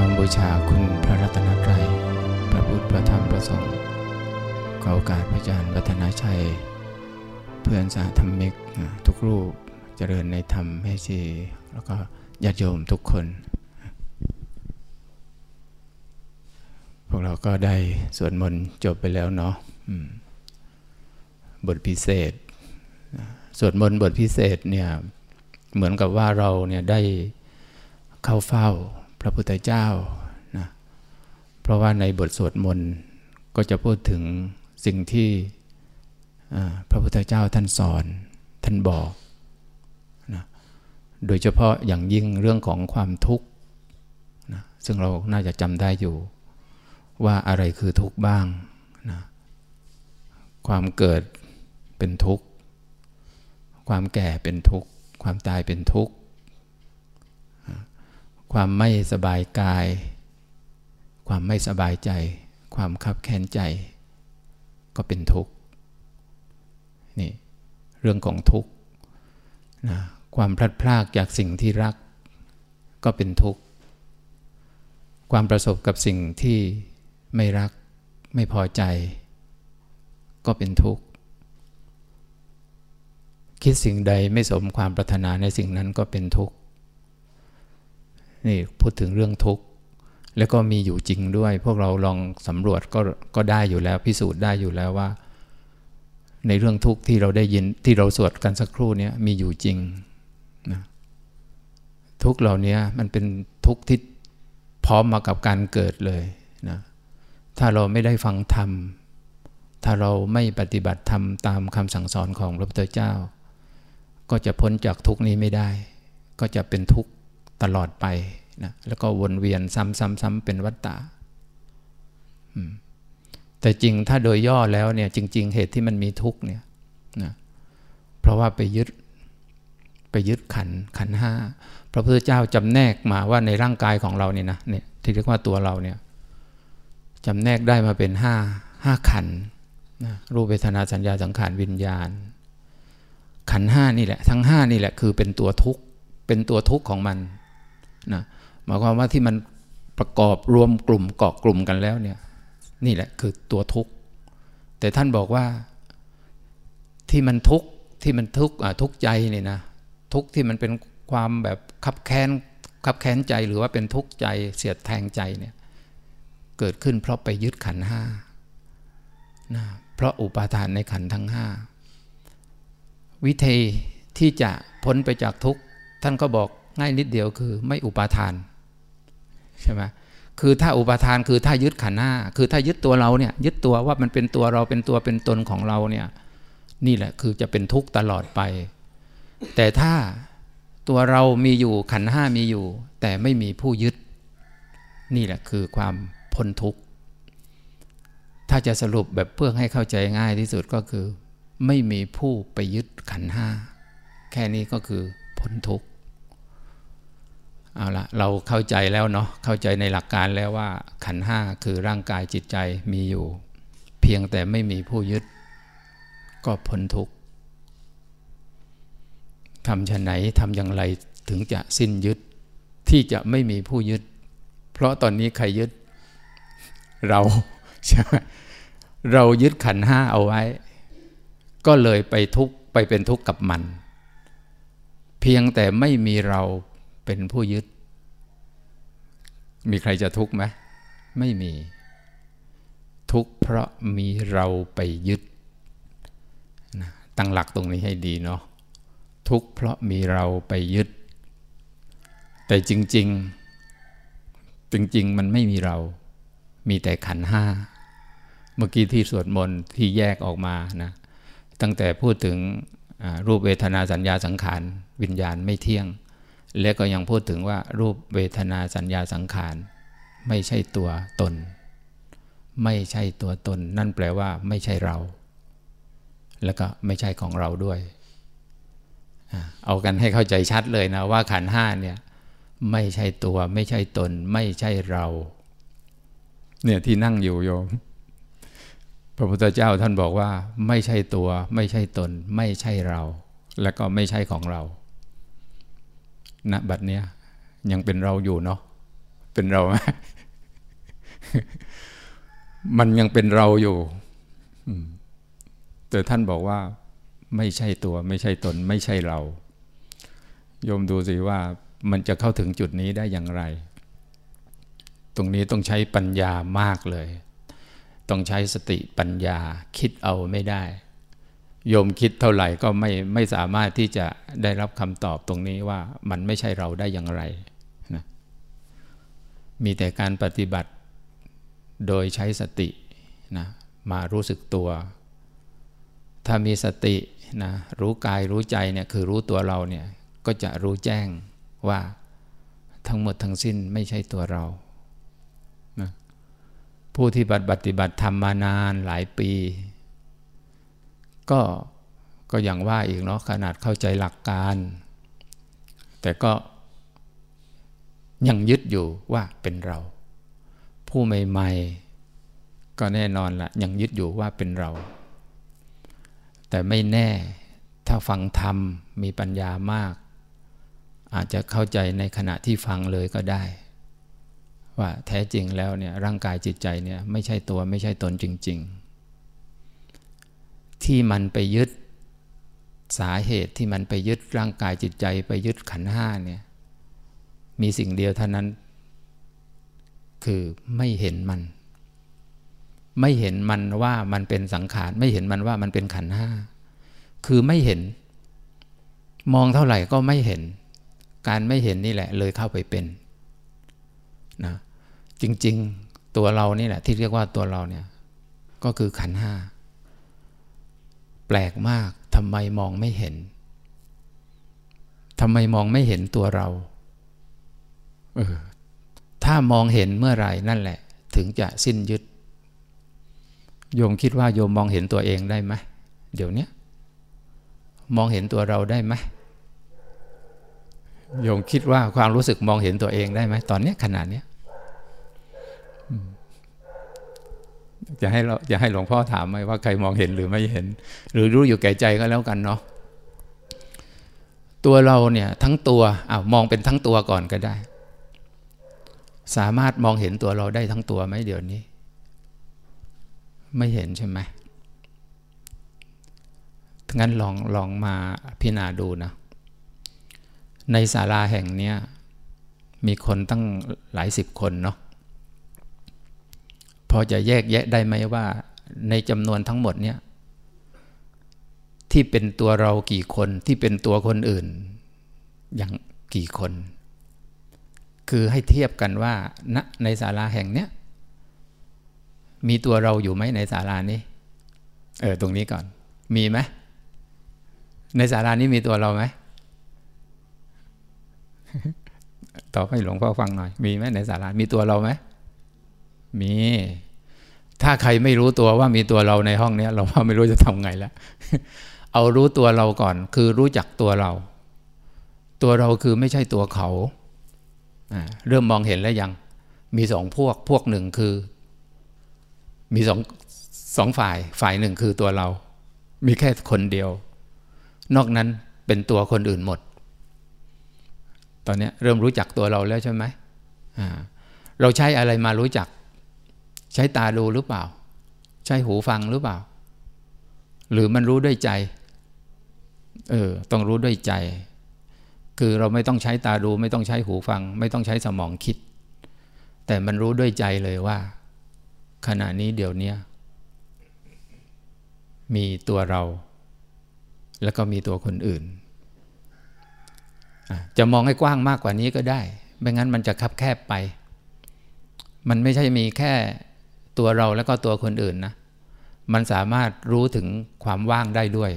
น้อมบูชาคุณพระรัตนตรัย พระพุทธ พระธรรม พระสงฆ์ขอโอกาสพระอาจารย์วัฒนาชัย เพื่อนสาธรรมิกทุกรูปเจริญในธรรมให้ชีแล้วก็ญาติโยมทุกคน พวกเราก็ได้สวดมนต์จบไปแล้วเนาะบทพิเศษ สวดมนต์บทพิเศษเนี่ย เหมือนกับว่าเราเนี่ยได้เข้าเฝ้า พระพุทธเจ้านะเพราะว่าในบทสวดมนต์ก็จะพูดถึงสิ่งที่พระพุทธเจ้าท่านสอนท่านบอกนะโดยเฉพาะอย่างยิ่งเรื่องของความทุกข์นะซึ่งเราน่าจะจำได้อยู่ ว่าอะไรคือทุกข์บ้างนะความเกิดเป็นทุกข์ ความแก่เป็นทุกข์ ความตายเป็นทุกข์ ความไม่สบายกาย ความไม่สบายใจ ความคับแค้นใจ ก็เป็นทุกข์นี่เรื่องของทุกข์นะความพลัดพรากจากสิ่งที่รัก ก็เป็นทุกข์ ความประสบกับสิ่งที่ไม่รักไม่พอใจ ก็เป็นทุกข์ คิดสิ่งใดไม่สมความปรารถนาในสิ่งนั้นก็เป็นทุกข์ นี่พูดถึงเรื่องทุกข์แล้วก็มีอยู่จริงด้วย พวกเราลองสำรวจก็ก็ได้อยู่แล้ว พิสูจน์ได้อยู่แล้วว่า ในเรื่องทุกข์ที่เราได้ยินที่เราสวดกันสักครู่นี้มีอยู่จริงนะทุกเหล่านี้มันเป็นทุกข์ที่พร้อมมากับการเกิดเลยนะถ้าเราไม่ได้ฟังธรรม ถ้าเราไม่ปฏิบัติธรรมตามคำสั่งสอนของพระพุทธเจ้า ก็จะพ้นจากทุกนี้ไม่ได้ ก็จะเป็นทุกข์ ตลอดไปนะแล้วก็วนเวียนซ้ำๆๆเป็นวัฏฏะแต่จริงถ้าโดยย่อแล้วเนี่ยจริง ๆ เหตุที่มันมีทุกข์เนี่ยนะเพราะว่าไปยึดไปยึดขันขันห้าพระพุทธเจ้าจำแนกมาว่าในร่างกายของเราเนี่ยนะเนี่ยที่เรียกว่าตัวเราเนี่ยจำแนกได้มาเป็นห้าห้าขันนะรูปเวทนาสัญญาสังขารวิญญาณ ขันห้านี่แหละ ทั้งห้านี่แหละคือเป็นตัวทุกข์เป็นตัวทุกข์ของมัน นะหมายความว่าที่มันประกอบรวมกลุ่มเกาะกลุ่มกันแล้วเนี่ยนี่แหละคือตัวทุกข์ แต่ท่านบอกว่าที่มันทุกข์ที่มันทุกข์ทุกข์ใจนี่นะทุกข์ที่มันเป็นความแบบขับแค้นขับแค้นใจหรือว่าเป็นทุกข์ใจเสียดแทงใจเนี่ยเกิดขึ้นเพราะไปยึดขันห้านะเพราะอุปาทานในขันทั้งห้าวิธีที่จะพ้นไปจากทุกข์ท่านก็บอก ง่ายนิดเดียวคือไม่อุปาทานใช่ไหมคือถ้าอุปาทานคือถ้ายึดขันห้าคือถ้ายึดตัวเราเนี่ยยึดตัวว่ามันเป็นตัวเราเป็นตัวเป็นตนของเราเนี่ยนี่แหละคือจะเป็นทุกข์ตลอดไป แต่ถ้าตัวเรามีอยู่ขันห้ามีอยู่ แต่ไม่มีผู้ยึด นี่แหละคือความพ้นทุกข์ถ้าจะสรุปแบบเพื่อให้เข้าใจง่ายที่สุดก็คือ ไม่มีผู้ไปยึดขันห้า แค่นี้ก็คือพ้นทุกข์ เอาละเราเข้าใจแล้วเนาะเข้าใจในหลักการแล้วว่า ขันห้าคือร่างกายจิตใจมีอยู่ เพียงแต่ไม่มีผู้ยึด ก็พ้นทุกข์ทำชะไหนทำอย่างไรถึงจะสิ้นยึด ที่จะไม่มีผู้ยึด เพราะตอนนี้ใครยึด เราใช่ไหมเรายึดขันห้าเอาไว้ ก็เลยไปทุกข์ไปเป็นทุกข์กับมัน เพียงแต่ไม่มีเรา เป็นผู้ยึด มีใครจะทุกข์ไหมไม่มี ทุกข์เพราะมีเราไปยึดนะตั้งหลักตรงนี้ให้ดีเนาะทุกข์เพราะมีเราไปยึด แต่จริง ๆ จริง ๆ มันไม่มีเรา มีแต่ขันห้า เมื่อกี้ที่สวดมนต์ที่แยกออกมานะตั้งแต่พูดถึงรูปเวทนาสัญญาสังขาร วิญญาณไม่เที่ยง และก็ยังพูดถึงว่ารูปเวทนาสัญญาสังขาร ไม่ใช่ตัวตน ไม่ใช่ตัวตน นั่นแปลว่าไม่ใช่เรา แล้วก็ไม่ใช่ของเราด้วย เอากันให้เข้าใจชัดเลยนะว่าขันห้าเนี่ยไม่ใช่ตัว ไม่ใช่ตน ไม่ใช่เรา เนี่ยที่นั่งอยู่โยม พระพุทธเจ้าท่านบอกว่า ไม่ใช่ตัว ไม่ใช่ตน ไม่ใช่เรา และก็ไม่ใช่ของเรา ณบัดเนี้ยยังเป็นเราอยู่เนาะเป็นเราไหมมันยังเป็นเราอยู่แต่ท่านบอกว่า ไม่ใช่ตัว ไม่ใช่ตน ไม่ใช่เรา โยมดูสิว่ามันจะเข้าถึงจุดนี้ได้อย่างไร ตรงนี้ต้องใช้ปัญญามากเลย ต้องใช้สติปัญญา คิดเอาไม่ได้ โยมคิดเท่าไหร่ก็ไม่ไม่สามารถที่จะได้รับคำตอบตรงนี้ว่ามันไม่ใช่เราได้อย่างไรนะมีแต่การปฏิบัติโดยใช้สตินะมารู้สึกตัว ถ้ามีสตินะรู้กายรู้ใจเนี่ยคือรู้ตัวเราเนี่ยก็จะรู้แจ้งว่าทั้งหมดทั้งสิ้นไม่ใช่ตัวเรานะผู้ที่ปฏิบัติธรรมมานานหลายปี ก็ก็อย่างว่าอีกเนาะขนาดเข้าใจหลักการ แต่ก็ยังยึดอยู่ว่าเป็นเรา ผู้ใหม่ๆ ก็แน่นอนละยังยึดอยู่ว่าเป็นเรา แต่ไม่แน่ถ้าฟังธรรมมีปัญญามาก อาจจะเข้าใจในขณะที่ฟังเลยก็ได้ ว่าแท้จริงแล้วเนี่ยร่างกายจิตใจเนี่ยไม่ใช่ตัวไม่ใช่ตนจริง ๆ ที่มันไปยึดสาเหตุที่มันไปยึดร่างกายจิตใจไปยึดขันห้าเนี่ยมีสิ่งเดียวเท่านั้น คือไม่เห็นมัน ไม่เห็นมันว่ามันเป็นสังขาร ไม่เห็นมันว่ามันเป็นขันห้า คือไม่เห็น มองเท่าไหร่ก็ไม่เห็น การไม่เห็นนี่แหละเลยเข้าไปเป็นนะจริง ๆ ตัวเรานี่แหละที่เรียกว่าตัวเราเนี่ยก็คือขันห้า แปลกมากทำไมมองไม่เห็นทำไมมองไม่เห็นตัวเราเออถ้ามองเห็นเมื่อไหร่นั่นแหละ ถึงจะสิ้นยึด โยมคิดว่าโยมมองเห็นตัวเองได้ไหมเดี๋ยวนี้มองเห็นตัวเราได้ไหมโยมคิดว่าความรู้สึกมองเห็นตัวเองได้ไหมตอนนี้ขนาดนี้ จะให้เราจะให้หลวงพ่อถามไหมว่าใครมองเห็นหรือไม่เห็น หรือรู้อยู่แก่ใจก็แล้วกันเนาะตัวเราเนี่ยทั้งตัวอ้าวมองเป็นทั้งตัวก่อนก็ได้ สามารถมองเห็นตัวเราได้ทั้งตัวไหมเดี๋ยวนี้ ไม่เห็นใช่ไหมงั้นลองลองมาพิจารณาดูนะ ในศาลาแห่งนี้มีคนตั้งหลายสิบคนเนาะ อจะแยกแยะได้ไหมว่า ในจำนวนทั้งหมดเนี่ยที่เป็นตัวเรากี่คนที่เป็นตัวคนอื่น อย่างกี่คน คือให้เทียบกันว่าณในศาลาแห่งเนี้ยมีตัวเราอยู่ไหมในศาลานี้เออตรงนี้ก่อน มีไหมในศาลานี้มีตัวเราไหมตอบให้หลวงพ่อฟังหน่อย มีไหมในสารามีตัวเราไหมมี ถ้าใครไม่รู้ตัวว่ามีตัวเราในห้องนี้เราว่าไม่รู้จะทำไงแล้วเอารู้ตัวเราก่อน คือรู้จักตัวเรา ตัวเราคือไม่ใช่ตัวเขา เริ่มมองเห็นแล้วยัง มีสองพวกพวกหนึ่งคือ มีสองสองฝ่าย ฝ่ายหนึ่งคือตัวเรา มีแค่คนเดียว นอกนั้นเป็นตัวคนอื่นหมด ตอนนี้เริ่มรู้จักตัวเราแล้วใช่ไหมเราใช้อะไรมารู้จัก ใช้ตาดูหรือเปล่า ใช้หูฟังหรือเปล่า หรือมันรู้ด้วยใจ เออ ต้องรู้ด้วยใจ คือเราไม่ต้องใช้ตาดู ไม่ต้องใช้หูฟัง ไม่ต้องใช้สมองคิด แต่มันรู้ด้วยใจเลยว่า ขณะนี้เดี๋ยวนี้มีตัวเรา แล้วก็มีตัวคนอื่น จะมองให้กว้างมากกว่านี้ก็ได้ ไม่งั้นมันจะคับแคบไป มันไม่ใช่มีแค่ ตัวเราแล้วก็ตัวคนอื่นนะ มันสามารถรู้ถึงความว่างได้ด้วย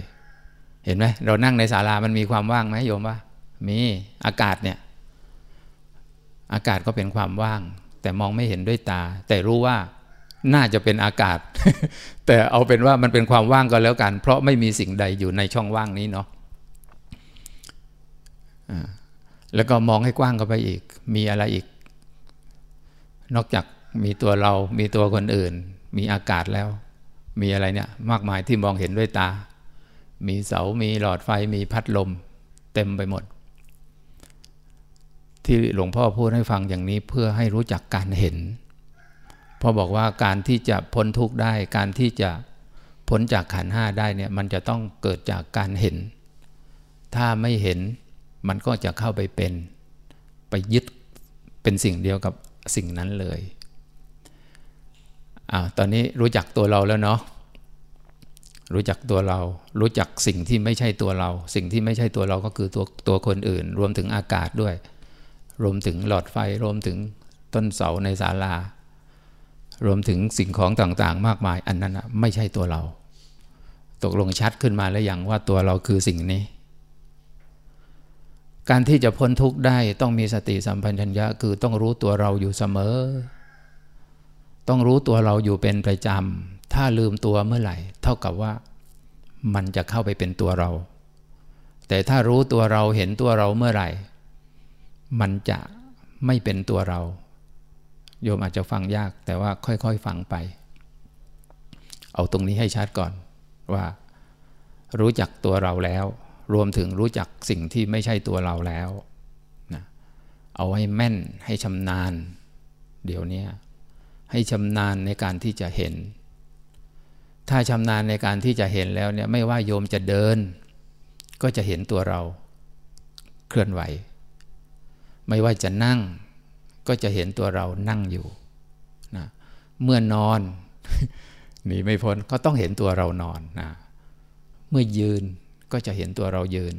เห็นไหมเรานั่งในศาลามันมีความว่างไหมโยมว่า มีอากาศเนี่ย อากาศก็เป็นความว่าง แต่มองไม่เห็นด้วยตา แต่รู้ว่าน่าจะเป็นอากาศ แต่เอาเป็นว่ามันเป็นความว่างก็แล้วกัน เพราะไม่มีสิ่งใดอยู่ในช่องว่างนี้เนาะแล้วก็มองให้กว้างเข้าไปอีก มีอะไรอีก นอกจาก มีตัวเรา มีตัวคนอื่น มีอากาศแล้ว มีอะไรเนี่ย มากมายที่มองเห็นด้วยตา มีเสา มีหลอดไฟ มีพัดลม เต็มไปหมด ที่หลวงพ่อพูดให้ฟังอย่างนี้เพื่อให้รู้จักการเห็นพอบอกว่าการที่จะพ้นทุกข์ได้ การที่จะพ้นจากขันห้าได้เนี่ย มันจะต้องเกิดจากการเห็น ถ้าไม่เห็นมันก็จะเข้าไปเป็น ไปยึดเป็นสิ่งเดียวกับสิ่งนั้นเลย อ่าตอนนี้รู้จักตัวเราแล้วเนาะรู้จักตัวเรา รู้จักสิ่งที่ไม่ใช่ตัวเรา สิ่งที่ไม่ใช่ตัวเราก็คือตัวตัวคนอื่น รวมถึงอากาศด้วย รวมถึงหลอดไฟ รวมถึงต้นเสาในศาลา รวมถึงสิ่งของต่างๆ มากมาย อันนั้นไม่ใช่ตัวเรา ตกลงชัดขึ้นมาแล้วอย่างว่าตัวเราคือสิ่งนี้ การที่จะพ้นทุกข์ได้ต้องมีสติสัมพันธัญญะคือต้องรู้ตัวเราอยู่เสมอ ต้องรู้ตัวเราอยู่เป็นประจำ ถ้าลืมตัวเมื่อไหร่ เท่ากับว่ามันจะเข้าไปเป็นตัวเรา แต่ถ้ารู้ตัวเราเห็นตัวเราเมื่อไหร่ มันจะไม่เป็นตัวเรา โยมอาจจะฟังยาก แต่ว่าค่อยๆฟังไป เอาตรงนี้ให้ชัดก่อนว่า รู้จักตัวเราแล้ว รวมถึงรู้จักสิ่งที่ไม่ใช่ตัวเราแล้วนะเอาให้แม่นให้ชำนาญ เดี๋ยวนี้ ให้ชำนาญในการที่จะเห็น ถ้าชำนาญในการที่จะเห็นแล้วเนี่ยไม่ว่าโยมจะเดิน ก็จะเห็นตัวเราเคลื่อนไหว ไม่ว่าจะนั่ง ก็จะเห็นตัวเรานั่งอยู่นะเมื่อนอนหนีไม่พ้นก็ต้องเห็นตัวเรานอนนะเมื่อยืนก็จะเห็นตัวเรายืน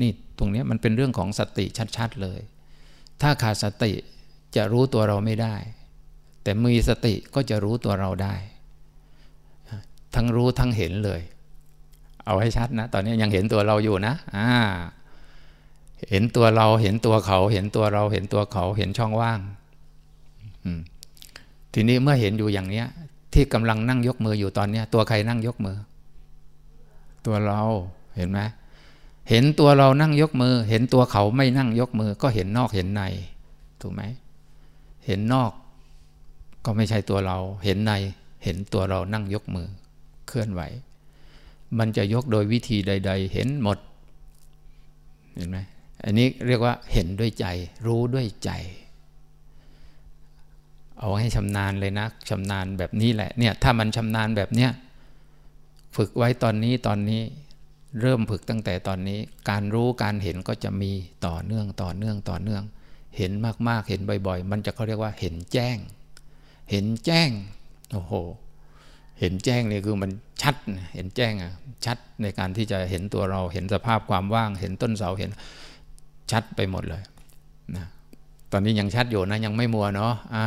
นี่ตรงนี้มันเป็นเรื่องของสติชัดๆเลย ถ้าขาดสติจะรู้ตัวเราไม่ได้ แต่มีสติก็จะรู้ตัวเราได้ ทั้งรู้ทั้งเห็นเลย เอาให้ชัดนะ ตอนนี้ยังเห็นตัวเราอยู่นะอ่าเห็นตัวเราเห็นตัวเขา เห็นตัวเราเห็นตัวเขาเห็นช่องว่างทีนี้เมื่อเห็นอยู่อย่างเนี้ย ที่กำลังนั่งยกมืออยู่ตอนนี้ตัวใครนั่งยกมือ ตัวเราเห็นไหมเห็นตัวเรานั่งยกมือ เห็นตัวเขาไม่นั่งยกมือ ก็เห็นนอกเห็นใน ถูกไหมเห็นนอก ก็ไม่ใช่ตัวเราเห็นในเห็นตัวเรานั่งยกมือเคลื่อนไหว มันจะยกโดยวิธีใด ๆ เห็นหมดเห็นไหมอันนี้เรียกว่าเห็นด้วยใจ รู้ด้วยใจ เอาให้ชำนาญเลยนะชำนาญแบบนี้แหละเนี่ยถ้ามันชำนาญแบบเนี้ยฝึกไว้ตอนนี้ตอนนี้เริ่มฝึกตั้งแต่ตอนนี้ การรู้การเห็นก็จะมีต่อเนื่องต่อเนื่องต่อเนื่อง เห็นมากๆเห็นบ่อย ๆ มันจะเขาเรียกว่าเห็นแจ้ง เห็นแจ้งโอ้โหเห็นแจ้งเนี่ยคือมันชัดเห็นแจ้งอะชัดในการที่จะเห็นตัวเราเห็นสภาพความว่าง เห็นต้นเสาเห็นชัดไปหมดเลยนะตอนนี้ยังชัดอยู่นะยังไม่มัวเนาะอ่า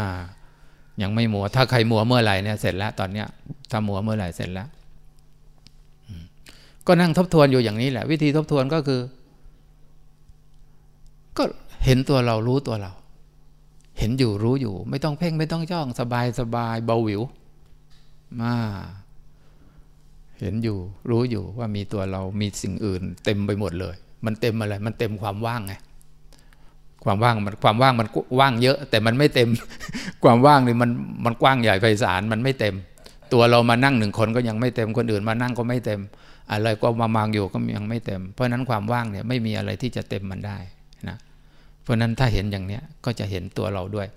ยังไม่มัว ถ้าใครมัวเมื่อไหร่เนี่ยเสร็จแล้วตอนเนี้ยถ้ามัวเมื่อไหร่เสร็จแล้วก็นั่งทบทวนอยู่อย่างนี้แหละ วิธีทบทวนก็คือ ก็เห็นตัวเรารู้ตัวเรา เห็นอยู่รู้อยู่ ไม่ต้องเพ่งไม่ต้องจ้องสบายสบายเบาหวิวมาเห็นอยู่ รู้อยู่ว่ามีตัวเรามีสิ่งอื่น เต็มไปหมดเลย มันเต็มอะไร มันเต็มความว่างไงความว่างมันความว่างมันว่างเยอะ แต่มันไม่เต็ม ความว่างนี่มันมันกว้างใหญ่ไพศาลมันไม่เต็ม ตัวเรามานั่งหนึ่งคนก็ยังไม่เต็มคนอื่นมานั่งก็ไม่เต็ม อะไรก็มามางอยู่ก็ยังไม่เต็ม เพราะนั้นความว่างเนี่ยไม่มีอะไรที่จะเต็มมันได้ เพราะนั้นถ้าเห็นอย่างเนี้ยก็จะเห็นตัวเราด้วย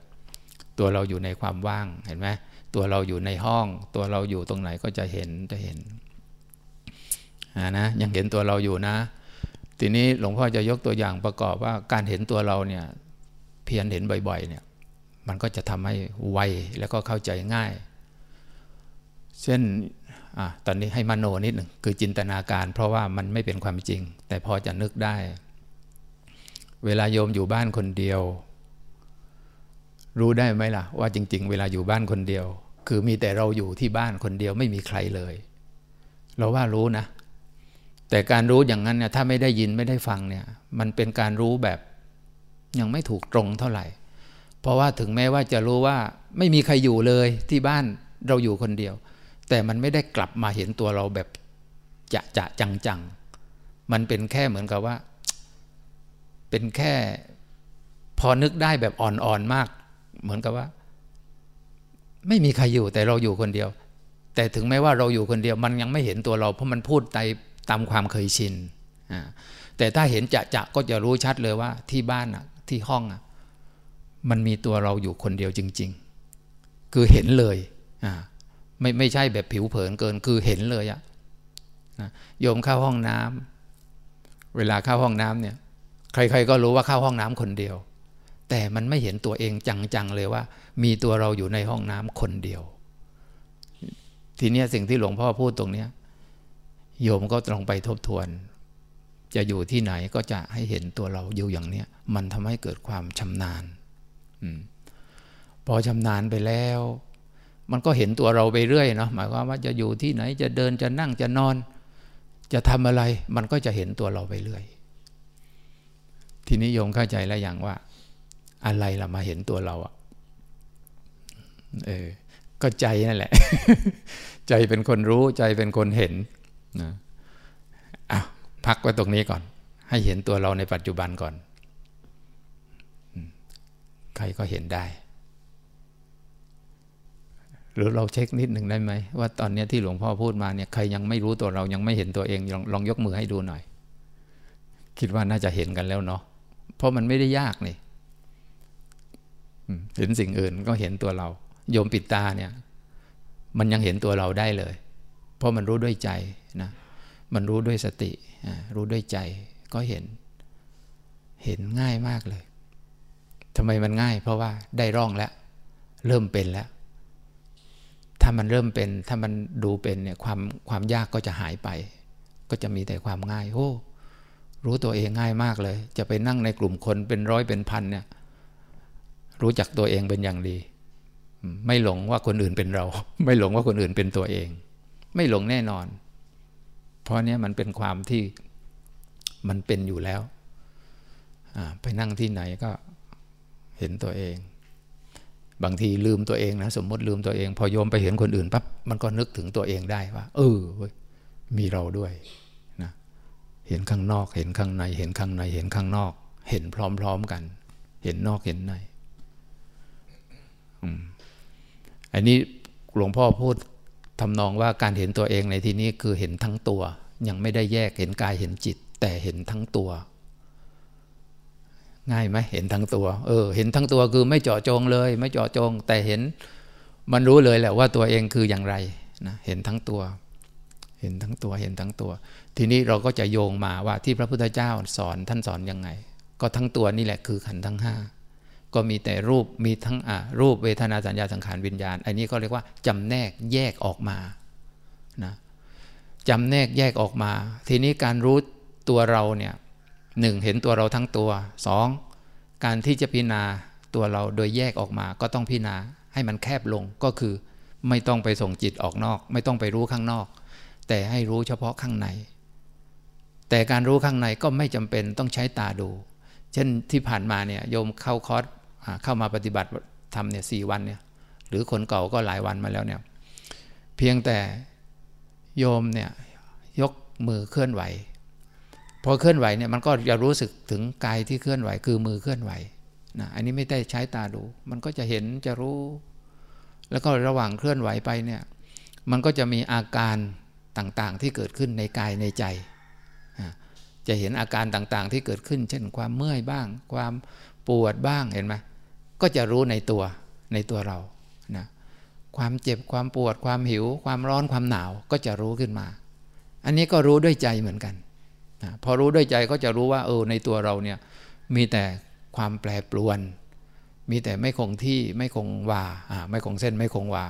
ตัวเราอยู่ในความว่างเห็นไหมตัวเราอยู่ในห้อง ตัวเราอยู่ตรงไหนก็จะเห็นจะเห็นนะยังเห็นตัวเราอยู่นะ ทีนี้หลวงพ่อจะยกตัวอย่างประกอบว่าการเห็นตัวเราเนี่ยเพียรเห็นบ่อยๆเนี่ยมันก็จะทำให้ไวแล้วก็เข้าใจง่าย เช่นอตอนนี้ให้มโนนิดหนึ่งคือจินตนาการ เพราะว่ามันไม่เป็นความจริง แต่พอจะนึกได้ เวลาโยมอยู่บ้านคนเดียว รู้ได้ไหมล่ะ ว่าจริง ๆ เวลาอยู่บ้านคนเดียว คือมีแต่เราอยู่ที่บ้านคนเดียวไม่มีใครเลย เราว่ารู้นะ แต่การรู้อย่างนั้นเนี่ยถ้าไม่ได้ยินไม่ได้ฟังเนี่ย มันเป็นการรู้แบบยังไม่ถูกตรงเท่าไหร่ เพราะว่าถึงแม้ว่าจะรู้ว่าไม่มีใครอยู่เลยที่บ้านเราอยู่คนเดียว แต่มันไม่ได้กลับมาเห็นตัวเราแบบจะจะจังจังมันเป็นแค่เหมือนกับว่า เป็นแค่พอนึกได้แบบอ่อนๆมาก เหมือนกับว่า ไม่มีใครอยู่แต่เราอยู่คนเดียว แต่ถึงแม้ว่าเราอยู่คนเดียว มันยังไม่เห็นตัวเรา เพราะมันพูดไปตามความเคยชินแต่ถ้าเห็นจะจะก็จะรู้ชัดเลยว่าที่บ้านอะที่ห้องอะมันมีตัวเราอยู่คนเดียวจริง ๆ คือเห็นเลยอ่าไม่ไม่ใช่แบบผิวเผินเกิน คือเห็นเลยอะนะโยมเข้าห้องน้ำเวลาเข้าห้องน้ำเนี่ย ใครๆก็รู้ว่าเข้าห้องน้ำคนเดียว แต่มันไม่เห็นตัวเองจังๆเลยว่า มีตัวเราอยู่ในห้องน้ำคนเดียว ทีนี้สิ่งที่หลวงพ่อพูดตรงเนี้ยโยมก็ตรงไปทบทวน จะอยู่ที่ไหนก็จะให้เห็นตัวเราอยู่อย่างเนี้ยมันทำให้เกิดความชำนาญพอชำนาญไปแล้ว มันก็เห็นตัวเราไปเรื่อยเนาะหมายความว่าจะอยู่ที่ไหนจะเดินจะนั่งจะนอน จะทำอะไร มันก็จะเห็นตัวเราไปเรื่อย ทีนี้โยมเข้าใจแล้วอย่างว่า อะไรล่ะมาเห็นตัวเราอะเออก็ใจนั่นแหละ ใจเป็นคนรู้ใจเป็นคนเห็นนะอะพักไว้ตรงนี้ก่อน ให้เห็นตัวเราในปัจจุบันก่อน ใครก็เห็นได้ หรือเราเช็คนิดหนึ่งได้ไหมว่าตอนนี้ที่หลวงพ่อพูดมาเนี่ยใครยังไม่รู้ตัวเรายังไม่เห็นตัวเองลองลองยกมือให้ดูหน่อย คิดว่าน่าจะเห็นกันแล้วเนาะ เพราะมันไม่ได้ยากนี่เห็นสิ่งอื่นก็เห็นตัวเรา โยมปิดตาเนี่ย มันยังเห็นตัวเราได้เลย เพราะมันรู้ด้วยใจนะมันรู้ด้วยสติรู้ด้วยใจก็เห็น เห็นง่ายมากเลยทำไมมันง่าย เพราะว่าได้ร่องแล้ว เริ่มเป็นแล้ว ถ้ามันเริ่มเป็น ถ้ามันดูเป็นเนี่ยความความยากก็จะหายไป ก็จะมีแต่ความง่ายโอ้ รู้ตัวเองง่ายมากเลย จะไปนั่งในกลุ่มคนเป็นร้อยเป็นพันเนี่ย รู้จักตัวเองเป็นอย่างดี ไม่หลงว่าคนอื่นเป็นเรา ไม่หลงว่าคนอื่นเป็นตัวเอง ไม่หลงแน่นอน เพราะเนี้ยมันเป็นความที่มันเป็นอยู่แล้ว ไปนั่งที่ไหนก็เห็นตัวเอง บางทีลืมตัวเองนะ สมมติลืมตัวเอง พอโยมไปเห็นคนอื่นปั๊บมันก็นึกถึงตัวเองได้ว่าเออมีเราด้วย เห็นข้างนอก เห็นข้างใน เห็นข้างใน เห็นข้างนอก เห็นพร้อม ๆกัน เห็นนอกเห็นในอันนี้หลวงพ่อพูดทำนองว่าการเห็นตัวเองในที่นี้คือเห็นทั้งตัว ยังไม่ได้แยกเห็นกายเห็นจิต แต่เห็นทั้งตัว ง่ายไหมเห็นทั้งตัว เออ เห็นทั้งตัวคือไม่เจาะจงเลย ไม่เจาะจง แต่เห็นมันรู้เลยแหละว่าตัวเองคืออย่างไรนะเห็นทั้งตัว เห็นทั้งตัวเห็นทั้งตัว ทีนี้เราก็จะโยงมาว่าที่พระพุทธเจ้าสอนท่านสอนยังไง ก็ทั้งตัวนี่แหละคือขันทั้งห้าก็มีแต่รูปมีทั้งรูปเวทนาสัญญาสังขารวิญญาณ อันนี้ก็เรียกว่าจำแนกแยกออกมานะจำแนกแยกออกมา ทีนี้การรู้ตัวเราเนี่ยหนึ่งเห็นตัวเราทั้งตัวสองการที่จะพิจารณาตัวเราโดยแยกออกมา ก็ต้องพิจารณาให้มันแคบลงก็คือ ไม่ต้องไปส่งจิตออกนอก ไม่ต้องไปรู้ข้างนอก แต่ให้รู้เฉพาะข้างใน แต่การรู้ข้างในก็ไม่จำเป็นต้องใช้ตาดู เช่นที่ผ่านมาเนี่ยโยมเข้าคอร์สเข้ามาปฏิบัติทำเนี่ยสี่วันเนี่ยหรือคนเก่าก็หลายวันมาแล้วเนี่ยเพียงแต่โยมเนี่ยยกมือเคลื่อนไหว พอเคลื่อนไหวเนี่ยมันก็จะรู้สึกถึงกายที่เคลื่อนไหว คือมือเคลื่อนไหวนะอันนี้ไม่ได้ใช้ตาดู มันก็จะเห็นจะรู้ แล้วก็ระหว่างเคลื่อนไหวไปเนี่ยมันก็จะมีอาการต่างๆที่เกิดขึ้นในกายในใจ จะเห็นอาการต่างๆ ที่เกิดขึ้น เช่นความเมื่อยบ้าง ความปวดบ้างเห็นไหมก็จะรู้ในตัวในตัวเรานะความเจ็บความปวดความหิว ความร้อนความหนาวก็จะรู้ขึ้นมา อันนี้ก็รู้ด้วยใจเหมือนกันนะพอรู้ด้วยใจก็จะรู้ว่าเออในตัวเราเนี่ยมีแต่ความแปรปรวน มีแต่ไม่คงที่ไม่คงวาอ่าไม่คงเส้นไม่คงวา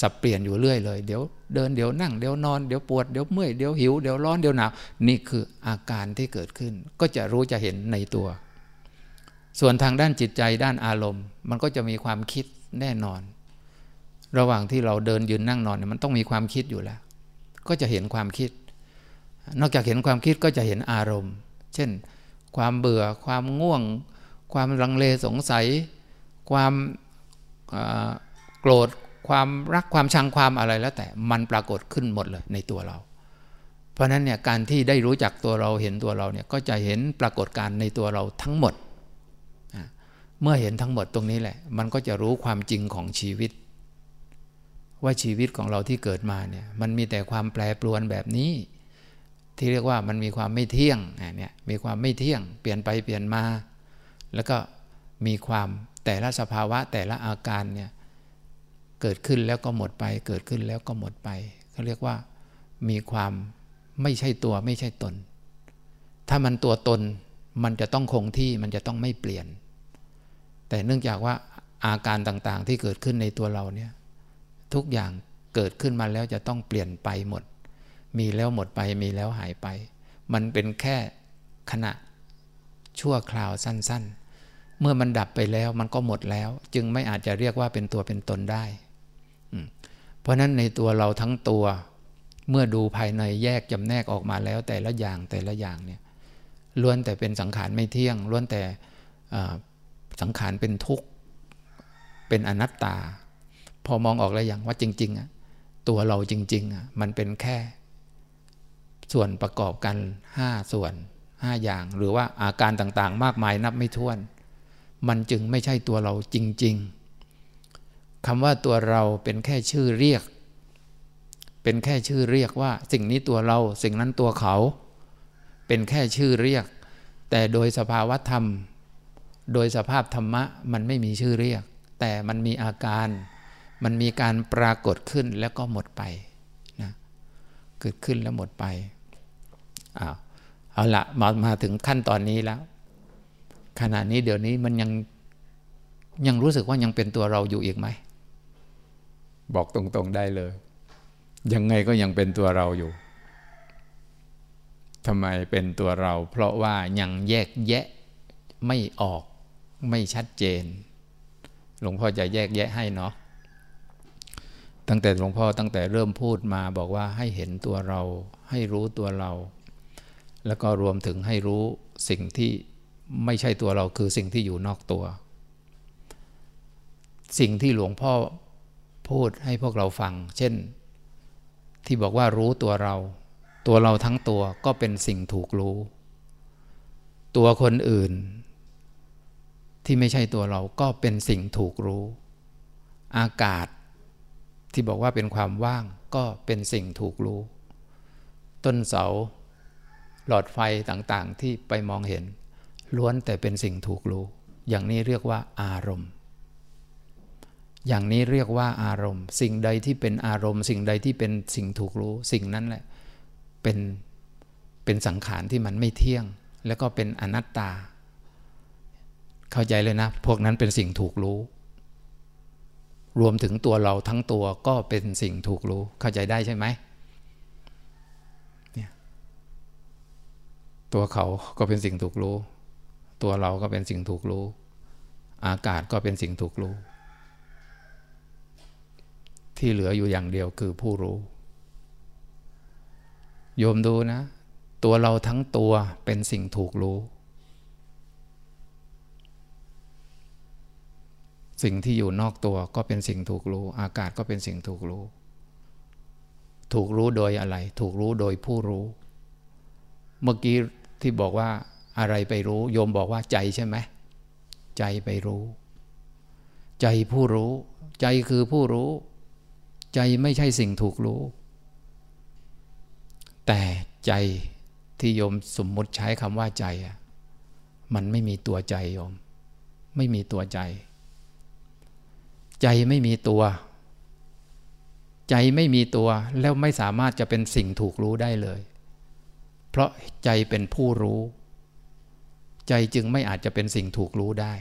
สับเปลี่ยนอยู่เรื่อยเลยเดี๋ยวเดินเดี๋ยวนั่งเดี๋ยวนอนเดี๋ยวปวดเดี๋ยวเมื่อยเดี๋ยวหิวเดี๋ยวร้อนเดี๋ยวหนาวนี่คืออาการที่เกิดขึ้น ก็จะรู้จะเห็นในตัว ส่วนทางด้านจิตใจด้านอารมณ์ มันก็จะมีความคิดแน่นอน ระหว่างที่เราเดินยืนนั่งนอนเนี่ยมันต้องมีความคิดอยู่แล้ว ก็จะเห็นความคิด นอกจากเห็นความคิดก็จะเห็นอารมณ์ เช่น ความเบื่อความง่วง ความลังเลสงสัย ความโกรธ ความรักความชังความอะไรแล้วแต่มันปรากฏขึ้นหมดเลยในตัวเรา เพราะนั้นเนี่ยการที่ได้รู้จักตัวเราเห็นตัวเราเนี่ยก็จะเห็นปรากฏการในตัวเราทั้งหมด เมื่อเห็นทั้งหมดตรงนี้แหละ มันก็จะรู้ความจริงของชีวิต ว่าชีวิตของเราที่เกิดมาเนี่ยมันมีแต่ความแปรปรวนแบบนี้ ที่เรียกว่ามันมีความไม่เที่ยงเนี่ยมีความไม่เที่ยง เปลี่ยนไปเปลี่ยนมา แล้วก็มีความแต่ละสภาวะแต่ละอาการเนี่ย เกิดขึ้นแล้วก็หมดไป เกิดขึ้นแล้วก็หมดไปเขาเรียกว่ามีความไม่ใช่ตัวไม่ใช่ตน ถ้ามันตัวตนมันจะต้องคงที่มันจะต้องไม่เปลี่ยน แต่เนื่องจากว่าอาการต่างๆที่เกิดขึ้นในตัวเราเนี่ยทุกอย่างเกิดขึ้นมาแล้วจะต้องเปลี่ยนไปหมด มีแล้วหมดไปมีแล้วหายไป มันเป็นแค่ขณะชั่วคราวสั้น ๆ เมื่อมันดับไปแล้วมันก็หมดแล้ว จึงไม่อาจจะเรียกว่าเป็นตัวเป็นตนได้ เพราะนั้นในตัวเราทั้งตัว เมื่อดูภายในแยกจำแนกออกมาแล้วแต่ละอย่างแต่ละอย่างเนี่ยล้วนแต่เป็นสังขารไม่เที่ยงล้วนแต่สังขารเป็นทุกข์เป็นอนัตตา พอมองออกแล้วอย่างว่าจริงๆอะตัวเราจริงๆอะมันเป็นแค่ ส่วนประกอบกันห้าส่วนห้าอย่าง หรือว่าอาการต่างๆ มากมายนับไม่ถ้วน มันจึงไม่ใช่ตัวเราจริง ๆ คำว่าตัวเราเป็นแค่ชื่อเรียก เป็นแค่ชื่อเรียกว่า สิ่งนี้ตัวเรา สิ่งนั้นตัวเขา เป็นแค่ชื่อเรียก แต่โดยสภาวธรรม โดยสภาพธรรมะมันไม่มีชื่อเรียก แต่มันมีอาการ มันมีการปรากฏขึ้นแล้วก็หมดไปนะเกิดขึ้นแล้วหมดไปอ้าวเอาละมามาถึงขั้นตอนนี้แล้ว ขณะนี้เดี๋ยวนี้มันยังยังรู้สึกว่ายังเป็นตัวเราอยู่อีกไหม บอกตรงๆได้เลย ยังไงก็ยังเป็นตัวเราอยู่ทำไมเป็นตัวเรา เพราะว่ายังแยกแยะไม่ออกไม่ชัดเจน หลวงพ่อจะแยกแยะให้เนาะตั้งแต่หลวงพ่อตั้งแต่เริ่มพูดมาบอกว่าให้เห็นตัวเรา ให้รู้ตัวเรา แล้วก็รวมถึงให้รู้สิ่งที่ไม่ใช่ตัวเราคือสิ่งที่อยู่นอกตัว สิ่งที่หลวงพ่อ พูดให้พวกเราฟัง เช่น ที่บอกว่ารู้ตัวเรา ตัวเราทั้งตัวก็เป็นสิ่งถูกรู้ ตัวคนอื่น ที่ไม่ใช่ตัวเราก็เป็นสิ่งถูกรู้ อากาศ ที่บอกว่าเป็นความว่างก็เป็นสิ่งถูกรู้ ต้นเสา หลอดไฟต่างๆที่ไปมองเห็น ล้วนแต่เป็นสิ่งถูกรู้ อย่างนี้เรียกว่าอารมณ์ อย่างนี้เรียกว่าอารมณ์ สิ่งใดที่เป็นอารมณ์ สิ่งใดที่เป็นสิ่งถูกรู้ สิ่งนั้นแหละเป็นเป็นสังขารที่มันไม่เที่ยง แล้วก็เป็นอนัตตา เข้าใจเลยนะ พวกนั้นเป็นสิ่งถูกรู้ รวมถึงตัวเราทั้งตัวก็เป็นสิ่งถูกรู้ เข้าใจได้ใช่ไหมเนี่ยตัวเขาก็เป็นสิ่งถูกรู้ ตัวเราก็เป็นสิ่งถูกรู้ อากาศก็เป็นสิ่งถูกรู้ ที่เหลืออยู่อย่างเดียวคือผู้รู้ โยมดูนะ ตัวเราทั้งตัวเป็นสิ่งถูกรู้ สิ่งที่อยู่นอกตัวก็เป็นสิ่งถูกรู้ อากาศก็เป็นสิ่งถูกรู้ ถูกรู้โดยอะไร ถูกรู้โดยผู้รู้ เมื่อกี้ที่บอกว่าอะไรไปรู้ โยมบอกว่าใจใช่ไหมใจไปรู้ ใจผู้รู้ ใจคือผู้รู้ ใจไม่ใช่สิ่งถูกรู้ แต่ใจที่โยมสมมุติใช้คำว่าใจมันไม่มีตัวใจโยม ไม่มีตัวใจ ใจไม่มีตัว ใจไม่มีตัวแล้วไม่สามารถจะเป็นสิ่งถูกรู้ได้เลย เพราะใจเป็นผู้รู้ ใจจึงไม่อาจจะเป็นสิ่งถูกรู้ได้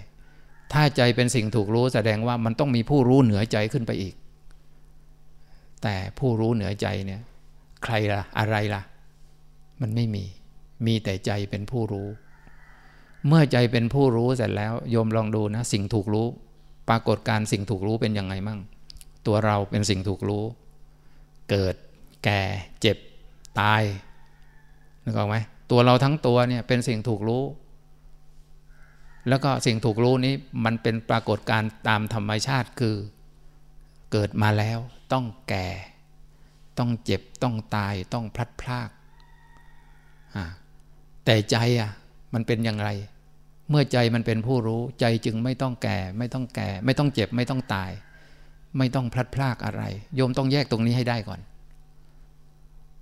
ถ้าใจเป็นสิ่งถูกรู้แสดงว่ามันต้องมีผู้รู้เหนือใจขึ้นไปอีก แต่ผู้รู้เหนือใจเนี่ย ใครล่ะ อะไรล่ะ มันไม่มี มีแต่ใจเป็นผู้รู้ เมื่อใจเป็นผู้รู้เสร็จแล้วโยมลองดูนะ สิ่งถูกรู้ ปรากฏการสิ่งถูกรู้เป็นยังไงมั่ง ตัวเราเป็นสิ่งถูกรู้ เกิด แก่ เจ็บ ตายนึกออกไหมตัวเราทั้งตัวเนี่ยเป็นสิ่งถูกรู้ แล้วก็สิ่งถูกรู้นี้มันเป็นปรากฏการตามธรรมชาติคือเกิดมาแล้ว ต้องแก่ ต้องเจ็บต้องตายต้องพลัดพรากแต่ใจอะ มันเป็นอย่างไร เมื่อใจมันเป็นผู้รู้ ใจจึงไม่ต้องแก่ ไม่ต้องแก่ ไม่ต้องเจ็บไม่ต้องตาย ไม่ต้องพลัดพรากอะไร โยมต้องแยกตรงนี้ให้ได้ก่อน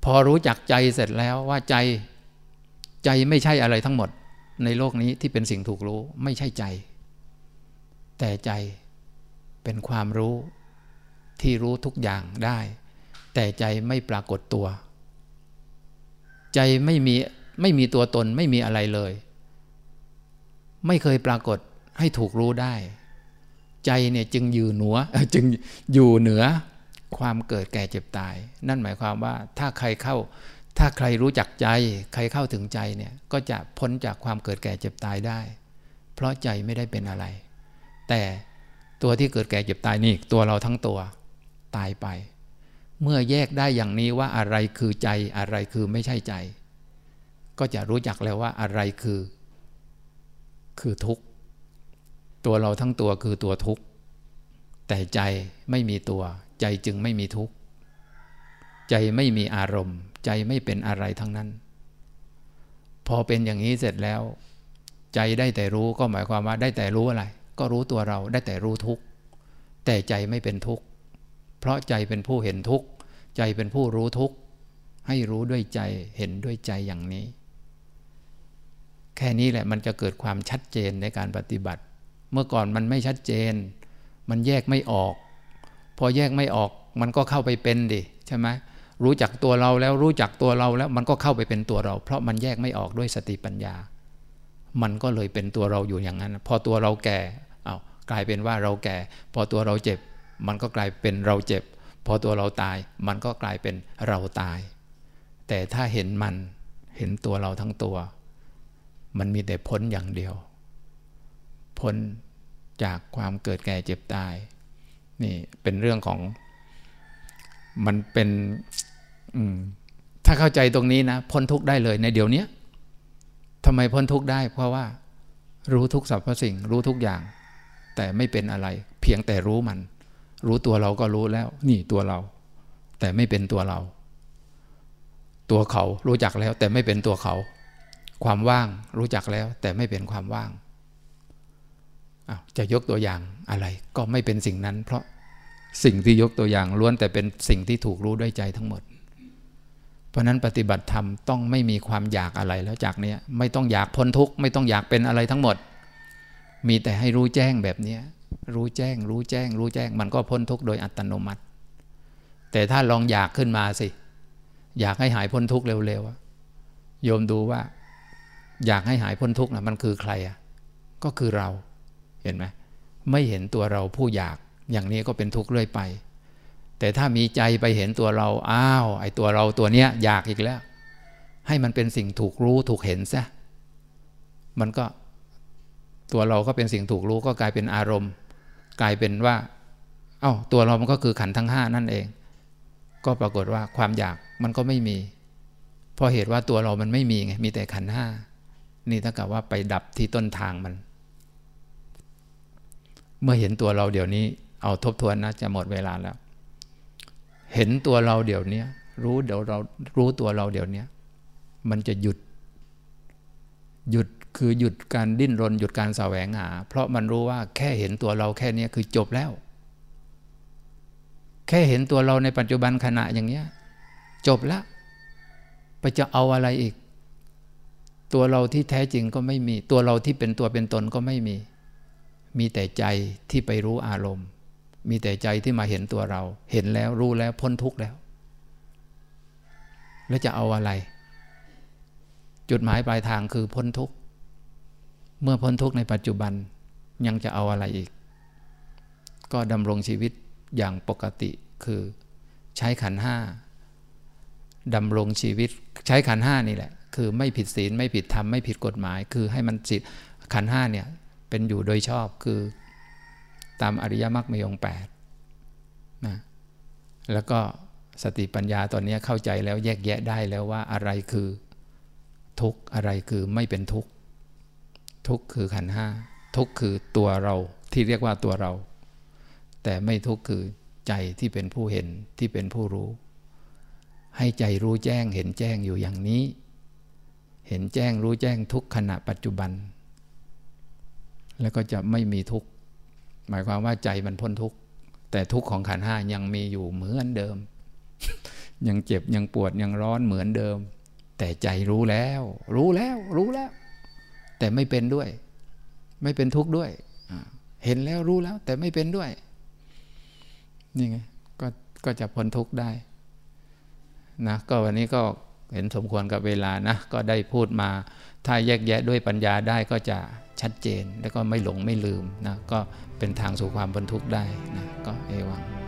พอรู้จักใจเสร็จแล้วว่าใจ ใจไม่ใช่อะไรทั้งหมด ในโลกนี้ที่เป็นสิ่งถูกรู้ ไม่ใช่ใจแแต่ใจเป็นความรู้ ที่รู้ทุกอย่างได้ แต่ใจไม่ปรากฏตัว ใจไม่มีไม่มีตัวตนไม่มีอะไรเลย ไม่เคยปรากฏให้ถูกรู้ได้ ใจเนี่ยจึงอยู่เหนือจึงอยู่เหนือความเกิดแก่เจ็บตาย นั่นหมายความว่าถ้าใครเข้า ถ้าใครรู้จักใจ ใครเข้าถึงใจเนี่ยก็จะพ้นจากความเกิดแก่เจ็บตายได้ เพราะใจไม่ได้เป็นอะไร แต่ตัวที่เกิดแก่เจ็บตายนี่ตัวเราทั้งตัว ตายไป เมื่อแยกได้อย่างนี้ว่าอะไรคือใจอะไรคือไม่ใช่ใจ ก็จะรู้จักแล้วว่าอะไรคือ คือทุกข์ตัวเราทั้งตัวคือตัวทุกข์แต่ใจไม่มีตัว ใจจึงไม่มีทุกข์ใจไม่มีอารมณ์ ใจไม่เป็นอะไรทั้งนั้น พอเป็นอย่างนี้เสร็จแล้ว ใจได้แต่รู้ก็หมายความว่าได้แต่รู้อะไร ก็รู้ตัวเราได้แต่รู้ทุกข์แต่ใจไม่เป็นทุกข์ เพราะใจเป็นผู้เห็นทุกข์ ใจเป็นผู้รู้ทุกข์ ให้รู้ด้วยใจเห็นด้วยใจอย่างนี้ แค่นี้แหละมันจะเกิดความชัดเจนในการปฏิบัติ เมื่อก่อนมันไม่ชัดเจน มันแยกไม่ออก พอแยกไม่ออกมันก็เข้าไปเป็นดิใช่ไหมรู้จักตัวเราแล้วรู้จักตัวเราแล้วมันก็เข้าไปเป็นตัวเรา เพราะมันแยกไม่ออกด้วยสติปัญญา มันก็เลยเป็นตัวเราอยู่อย่างนั้น พอตัวเราแก่เอากลายเป็นว่าเราแก่ พอตัวเราเจ็บ มันก็กลายเป็นเราเจ็บ พอตัวเราตาย มันก็กลายเป็นเราตาย แต่ถ้าเห็นมันเห็นตัวเราทั้งตัว มันมีแต่พ้นอย่างเดียว พ้นจากความเกิดแก่เจ็บตาย นี่เป็นเรื่องของ มันเป็นถ้าเข้าใจตรงนี้นะ พ้นทุกได้เลยในเดี๋ยวนี้ทำไมพ้นทุกได้ เพราะว่า รู้ทุกสรรพสิ่ง รู้ทุกอย่าง แต่ไม่เป็นอะไร เพียงแต่รู้มัน รู้ตัวเราก็รู้แล้ว นี่ตัวเรา แต่ไม่เป็นตัวเรา ตัวเขารู้จักแล้ว แต่ไม่เป็นตัวเขา ความว่างรู้จักแล้ว แต่ไม่เป็นความว่างจะยกตัวอย่างอะไร ก็ไม่เป็นสิ่งนั้น เพราะสิ่งที่ยกตัวอย่างล้วนแต่เป็นสิ่งที่ถูกรู้ด้วยใจทั้งหมด เพราะนั้นปฏิบัติธรรมต้องไม่มีความอยากอะไรแล้วจากนี้ไม่ต้องอยากพ้นทุกข์ไม่ต้องอยากเป็นอะไรทั้งหมด มีแต่ให้รู้แจ้งแบบนี้ รู้แจ้ง รู้แจ้ง รู้แจ้ง มันก็พ้นทุกข์โดยอัตโนมัติ แต่ถ้าลองอยากขึ้นมาสิ อยากให้หายพ้นทุกข์เร็วๆโยมดูว่า อยากให้หายพ้นทุกข์นะมันคือใครอะก็คือเราเห็นไหมไม่เห็นตัวเราผู้อยากอย่างนี้ก็เป็นทุกข์เรื่อยไป แต่ถ้ามีใจไปเห็นตัวเราอ้าวไอ้ตัวเราตัวเนี้ยอยากอีกแล้ว ให้มันเป็นสิ่งถูกรู้ถูกเห็นซะมันก็ตัวเราก็เป็นสิ่งถูกรู้ก็กลายเป็นอารมณ์ กลายเป็นว่า เอา้าตัวเรามันก็คือขันทั้งห้านั่นเอง ก็ปรากฏว่าความอยากมันก็ไม่มีเพราะเหตุว่าตัวเรามันไม่มีไงมีแต่ขันห้านี่ถ้ากับว่าไปดับที่ต้นทางมัน เมื่อเห็นตัวเราเดี๋ยวนี้ เอาทบทวนนะจะหมดเวลาแล้ว เห็นตัวเราเดี๋ยวนี้รู้เดี๋ยวเรารู้ตัวเราเดี๋ยวนี้มันจะหยุด หยุด คือหยุดการดิ้นรนหยุดการแสวงหา เพราะมันรู้ว่าแค่เห็นตัวเราแค่นี้คือจบแล้ว แค่เห็นตัวเราในปัจจุบันขณะอย่างเนี้ยจบล้วไปจะเอาอะไรอีก ตัวเราที่แท้จริงก็ไม่มี ตัวเราที่เป็นตัวเป็นตนก็ไม่มี มีแต่ใจที่ไปรู้อารมณ์ มีแต่ใจที่มาเห็นตัวเรา เห็นแล้วรู้แล้วพ้นทุกข์แล้ว แล้วจะเอาอะไร จุดหมายปลายทางคือพ้นทุกข์ เมื่อพ้นทุกข์ในปัจจุบันยังจะเอาอะไรอีก ก็ดำรงชีวิตอย่างปกติคือใช้ขันห้าดำรงชีวิตใช้ขันห้านี่แหละ คือไม่ผิดศีลไม่ผิดธรรมไม่ผิดกฎหมาย คือให้มันสิทธิ์ขันห้าเนี่ยเป็นอยู่โดยชอบคือตามอริยมรรคมยงแปดนะแล้วก็สติปัญญาตอนนี้เข้าใจแล้วแยกแยะได้แล้วว่าอะไรคือทุกข์อะไรคือไม่เป็นทุกข์ ทุกข์คือขันห้าทุกข์คือตัวเราที่เรียกว่าตัวเรา แต่ไม่ทุกข์คือใจที่เป็นผู้เห็นที่เป็นผู้รู้ ให้ใจรู้แจ้งเห็นแจ้งอยู่อย่างนี้ เห็นแจ้งรู้แจ้งทุกขณะปัจจุบัน แล้วก็จะไม่มีทุกข์หมายความว่าใจมันพ้นทุกข์แต่ทุกข์ของขันห้ายังมีอยู่เหมือนเดิม ยังเจ็บยังปวดยังร้อนเหมือนเดิม แต่ใจรู้แล้ว รู้แล้ว รู้แล้ว แต่ไม่เป็นด้วย ไม่เป็นทุกข์ด้วย เห็นแล้วรู้แล้ว แต่ไม่เป็นด้วย นี่ไงก็ก็จะพ้นทุกข์ได้นะก็วันนี้ก็เห็นสมควรกับเวลานะ ก็ได้พูดมา ถ้าแยกแยะด้วยปัญญาได้ก็จะชัดเจน แล้วก็ไม่หลงไม่ลืมนะ ก็เป็นทางสู่ความพ้นทุกข์ได้นะ ก็เอวัง